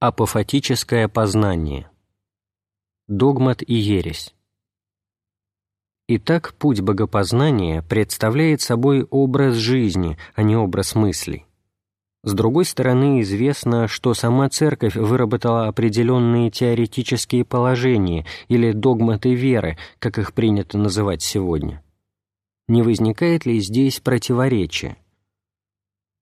Апофатическое познание. Догмат и ересь. Итак, путь богопознания представляет собой образ жизни, а не образ мыслей. С другой стороны, известно, что сама Церковь выработала определенные теоретические положения или догматы веры, как их принято называть сегодня. Не возникает ли здесь противоречия?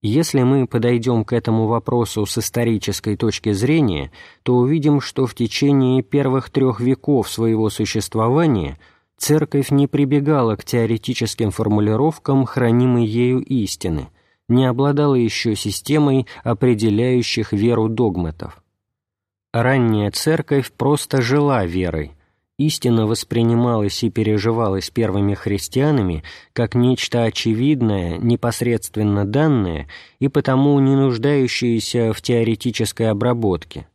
Если мы подойдем к этому вопросу с исторической точки зрения, то увидим, что в течение первых трех веков своего существования Церковь не прибегала к теоретическим формулировкам хранимой ею истины, не обладала еще системой определяющих веру догматов. Ранняя Церковь просто жила верой, истина воспринималась и переживалась первыми христианами как нечто очевидное, непосредственно данное и потому не нуждающееся в теоретической обработке.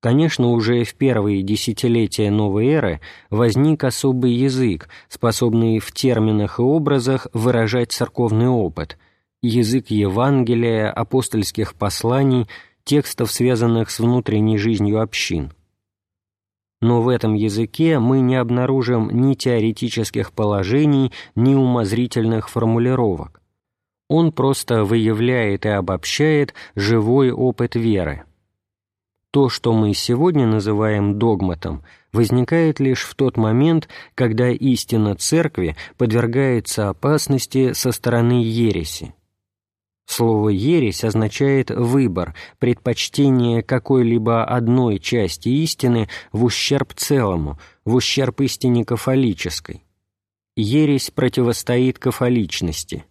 Конечно, уже в первые десятилетия новой эры возник особый язык, способный в терминах и образах выражать церковный опыт, язык Евангелия, апостольских посланий, текстов, связанных с внутренней жизнью общин – но в этом языке мы не обнаружим ни теоретических положений, ни умозрительных формулировок. Он просто выявляет и обобщает живой опыт веры. То, что мы сегодня называем догматом, возникает лишь в тот момент, когда истина Церкви подвергается опасности со стороны ереси. Слово «ересь» означает «выбор», предпочтение какой-либо одной части истины в ущерб целому, в ущерб истине кафолической. Ересь противостоит кафоличности.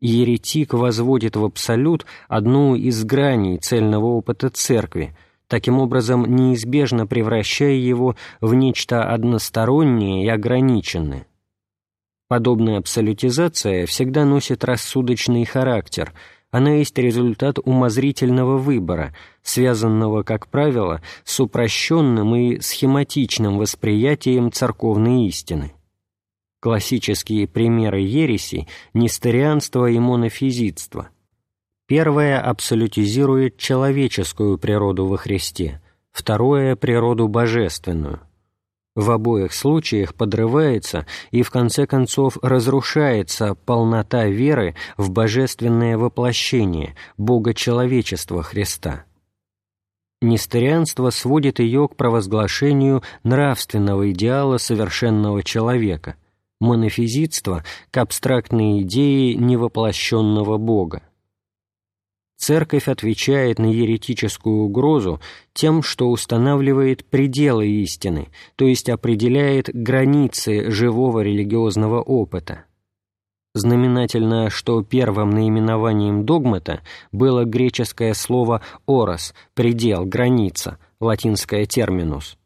Еретик возводит в абсолют одну из граней цельного опыта Церкви, таким образом неизбежно превращая его в нечто одностороннее и ограниченное. Подобная абсолютизация всегда носит рассудочный характер, она есть результат умозрительного выбора, связанного, как правило, с упрощенным и схематичным восприятием церковной истины. Классические примеры ереси – несторианство и монофизитство. Первое абсолютизирует человеческую природу во Христе, второе – природу божественную – в обоих случаях подрывается и в конце концов разрушается полнота веры в божественное воплощение, Бога-человечества Христа. Несторианство сводит ее к провозглашению нравственного идеала совершенного человека, монофизитство — к абстрактной идее невоплощенного Бога. Церковь отвечает на еретическую угрозу тем, что устанавливает пределы истины, то есть определяет границы живого религиозного опыта. Знаменательно, что первым наименованием догмата было греческое слово «орос» — «предел», «граница», латинское «терминус».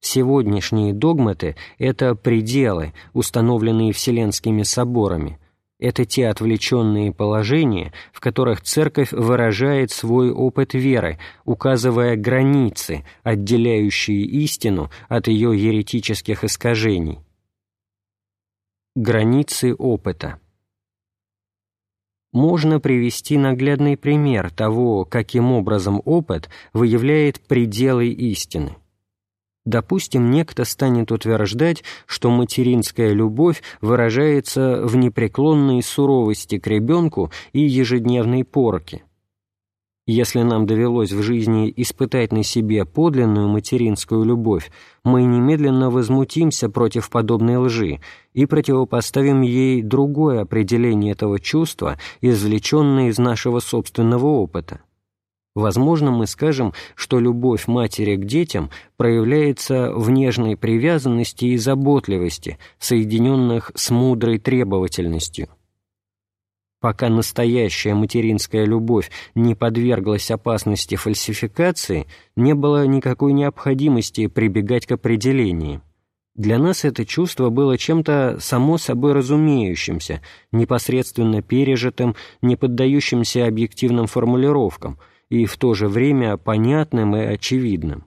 Сегодняшние догматы — это пределы, установленные Вселенскими соборами, это те отвлеченные положения, в которых Церковь выражает свой опыт веры, указывая границы, отделяющие истину от ее еретических искажений. Границы опыта Можно привести наглядный пример того, каким образом опыт выявляет пределы истины. Допустим, некто станет утверждать, что материнская любовь выражается в непреклонной суровости к ребенку и ежедневной порке. Если нам довелось в жизни испытать на себе подлинную материнскую любовь, мы немедленно возмутимся против подобной лжи и противопоставим ей другое определение этого чувства, извлеченное из нашего собственного опыта. Возможно, мы скажем, что любовь матери к детям проявляется в нежной привязанности и заботливости, соединенных с мудрой требовательностью. Пока настоящая материнская любовь не подверглась опасности фальсификации, не было никакой необходимости прибегать к определениям. Для нас это чувство было чем-то само собой разумеющимся, непосредственно пережитым, не поддающимся объективным формулировкам – и в то же время понятным и очевидным.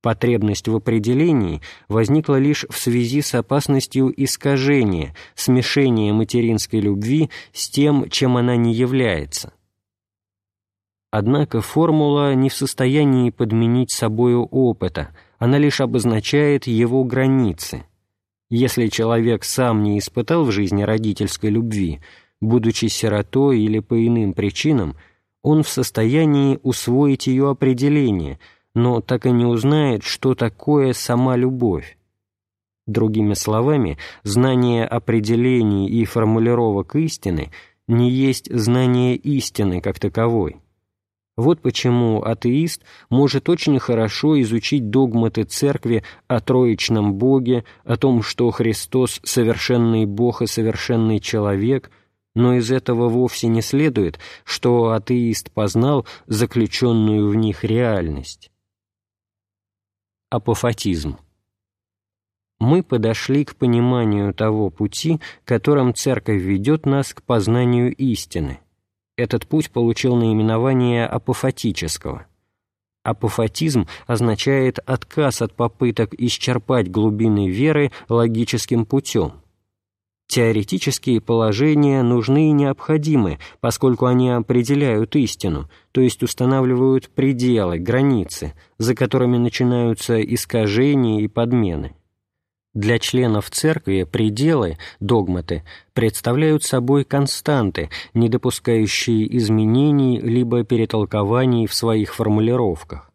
Потребность в определении возникла лишь в связи с опасностью искажения, смешения материнской любви с тем, чем она не является. Однако формула не в состоянии подменить собою опыта, она лишь обозначает его границы. Если человек сам не испытал в жизни родительской любви, будучи сиротой или по иным причинам, он в состоянии усвоить ее определение, но так и не узнает, что такое сама любовь. Другими словами, знание определений и формулировок истины не есть знание истины как таковой. Вот почему атеист может очень хорошо изучить догматы Церкви о Троичном Боге, о том, что Христос — совершенный Бог и совершенный человек, но из этого вовсе не следует, что атеист познал заключенную в них реальность. Апофатизм мы подошли к пониманию того пути, которым Церковь ведет нас к познанию истины. Этот путь получил наименование апофатического. Апофатизм означает отказ от попыток исчерпать глубины веры логическим путем. Теоретические положения нужны и необходимы, поскольку они определяют истину, то есть устанавливают пределы, границы, за которыми начинаются искажения и подмены. Для членов церкви пределы, догматы, представляют собой константы, не допускающие изменений либо перетолкований в своих формулировках.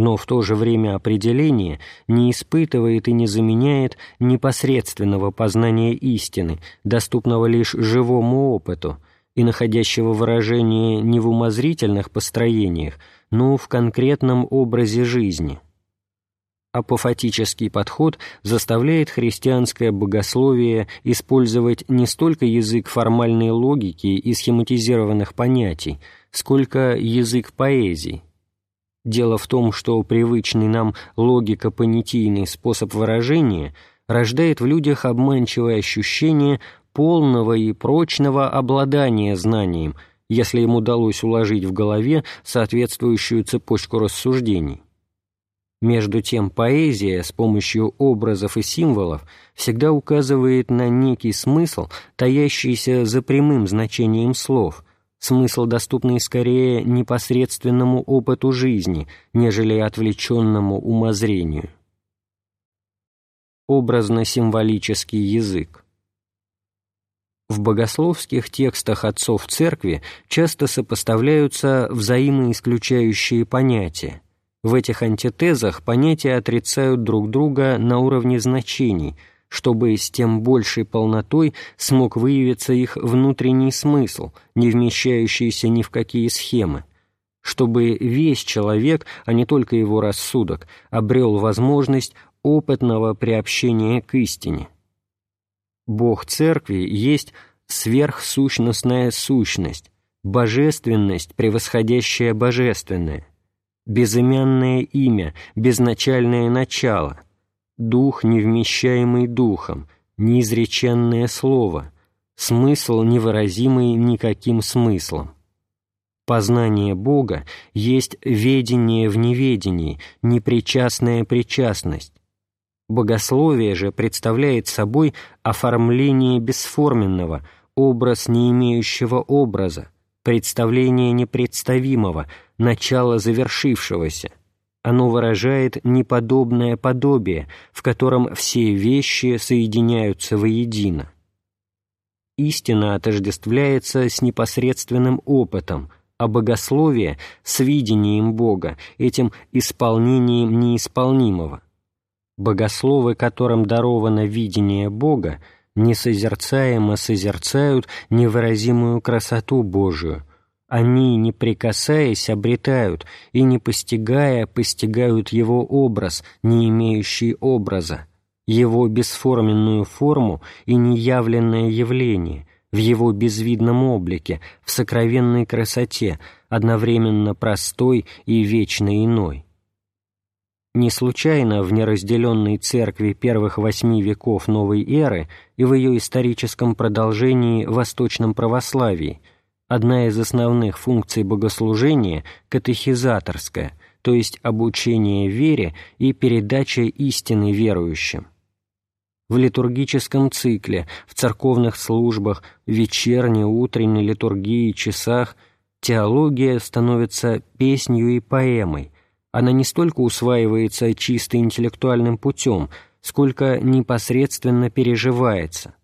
Но в то же время определение не испытывает и не заменяет непосредственного познания истины, доступного лишь живому опыту и находящего выражение не в умозрительных построениях, но в конкретном образе жизни – Апофатический подход заставляет христианское богословие использовать не столько язык формальной логики и схематизированных понятий, сколько язык поэзии. Дело в том, что привычный нам логико-понятийный способ выражения рождает в людях обманчивое ощущение полного и прочного обладания знанием, если им удалось уложить в голове соответствующую цепочку рассуждений. Между тем поэзия с помощью образов и символов всегда указывает на некий смысл, таящийся за прямым значением слов, смысл, доступный скорее непосредственному опыту жизни, нежели отвлеченному умозрению. Образно-символический язык в богословских текстах отцов церкви часто сопоставляются взаимоисключающие понятия – в этих антитезах понятия отрицают друг друга на уровне значений, чтобы с тем большей полнотой смог выявиться их внутренний смысл, не вмещающийся ни в какие схемы, чтобы весь человек, а не только его рассудок, обрел возможность опытного приобщения к истине. Бог Церкви есть сверхсущностная сущность, божественность, превосходящая божественное, безымянное имя, безначальное начало, дух, невмещаемый духом, неизреченное слово, смысл, невыразимый никаким смыслом. Познание Бога есть ведение в неведении, непричастная причастность. Богословие же представляет собой оформление бесформенного, образ не имеющего образа, представление непредставимого, начало завершившегося. Оно выражает неподобное подобие, в котором все вещи соединяются воедино. Истина отождествляется с непосредственным опытом, а богословие — с видением Бога, этим исполнением неисполнимого. Богословы, которым даровано видение Бога, несозерцаемо созерцают невыразимую красоту Божию. Они, не прикасаясь, обретают, и не постигая, постигают Его образ, не имеющий образа, Его бесформенную форму и неявленное явление, в Его безвидном облике, в сокровенной красоте, одновременно простой и вечно иной. Не случайно в неразделенной церкви первых восьми веков новой эры и в ее историческом продолжении восточном православии одна из основных функций богослужения – катехизаторская, то есть обучение вере и передача истины верующим. В литургическом цикле, в церковных службах, вечерней, утренней литургии, часах теология становится песнью и поэмой, она не столько усваивается чисто интеллектуальным путем, сколько непосредственно переживается.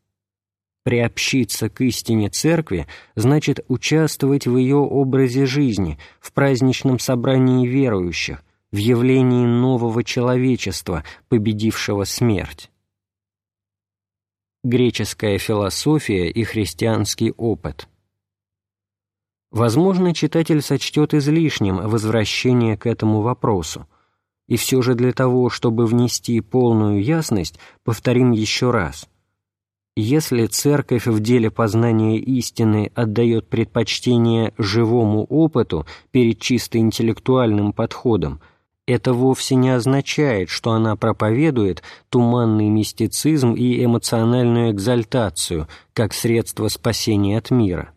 Приобщиться к истине Церкви значит участвовать в ее образе жизни, в праздничном собрании верующих, в явлении нового человечества, победившего смерть. Греческая философия и христианский опыт – Возможно, читатель сочтет излишним возвращение к этому вопросу, и все же для того, чтобы внести полную ясность, повторим еще раз. Если Церковь в деле познания истины отдает предпочтение живому опыту перед чисто интеллектуальным подходом, это вовсе не означает, что она проповедует туманный мистицизм и эмоциональную экзальтацию как средство спасения от мира.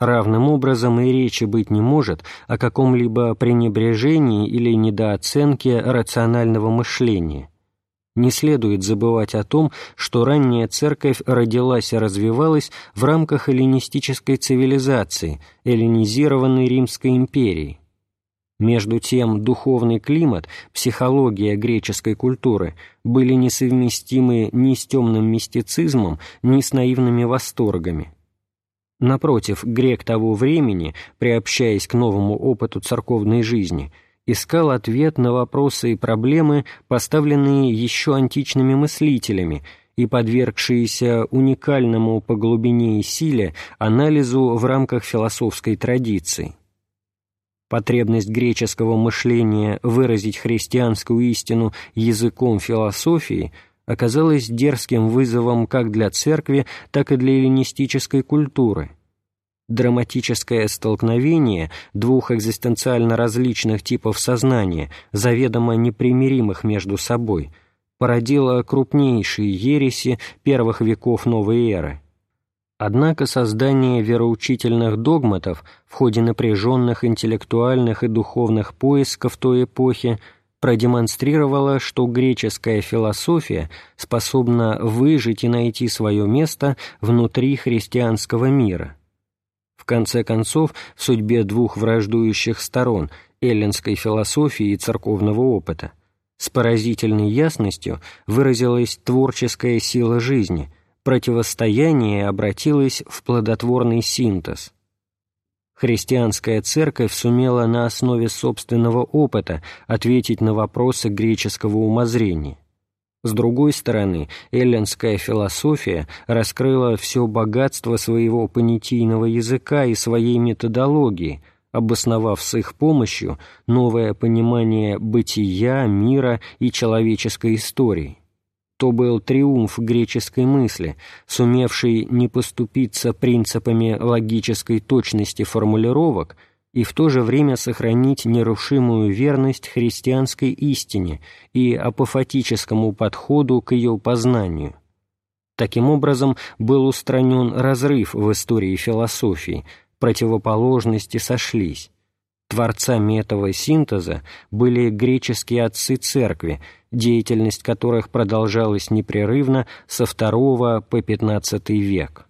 Равным образом и речи быть не может о каком-либо пренебрежении или недооценке рационального мышления. Не следует забывать о том, что ранняя церковь родилась и развивалась в рамках эллинистической цивилизации, эллинизированной Римской империи. Между тем, духовный климат, психология греческой культуры были несовместимы ни с темным мистицизмом, ни с наивными восторгами – Напротив, грек того времени, приобщаясь к новому опыту церковной жизни, искал ответ на вопросы и проблемы, поставленные еще античными мыслителями и подвергшиеся уникальному по глубине и силе анализу в рамках философской традиции. Потребность греческого мышления выразить христианскую истину языком философии – оказалось дерзким вызовом как для церкви, так и для эллинистической культуры. Драматическое столкновение двух экзистенциально различных типов сознания, заведомо непримиримых между собой, породило крупнейшие ереси первых веков новой эры. Однако создание вероучительных догматов в ходе напряженных интеллектуальных и духовных поисков той эпохи – продемонстрировала, что греческая философия способна выжить и найти свое место внутри христианского мира. Конце концов, в судьбе двух враждующих сторон – эллинской философии и церковного опыта – с поразительной ясностью выразилась творческая сила жизни, противостояние обратилось в плодотворный синтез – Христианская церковь сумела на основе собственного опыта ответить на вопросы греческого умозрения. С другой стороны, эллинская философия раскрыла все богатство своего понятийного языка и своей методологии, обосновав с их помощью новое понимание бытия, мира и человеческой истории. То был триумф греческой мысли, сумевший не поступиться принципами логической точности формулировок и в то же время сохранить нерушимую верность христианской истине и апофатическому подходу к ее познанию. Таким образом, был устранен разрыв в истории философии, противоположности сошлись. Творцами этого синтеза были греческие отцы церкви, деятельность которых продолжалась непрерывно со II по XV век.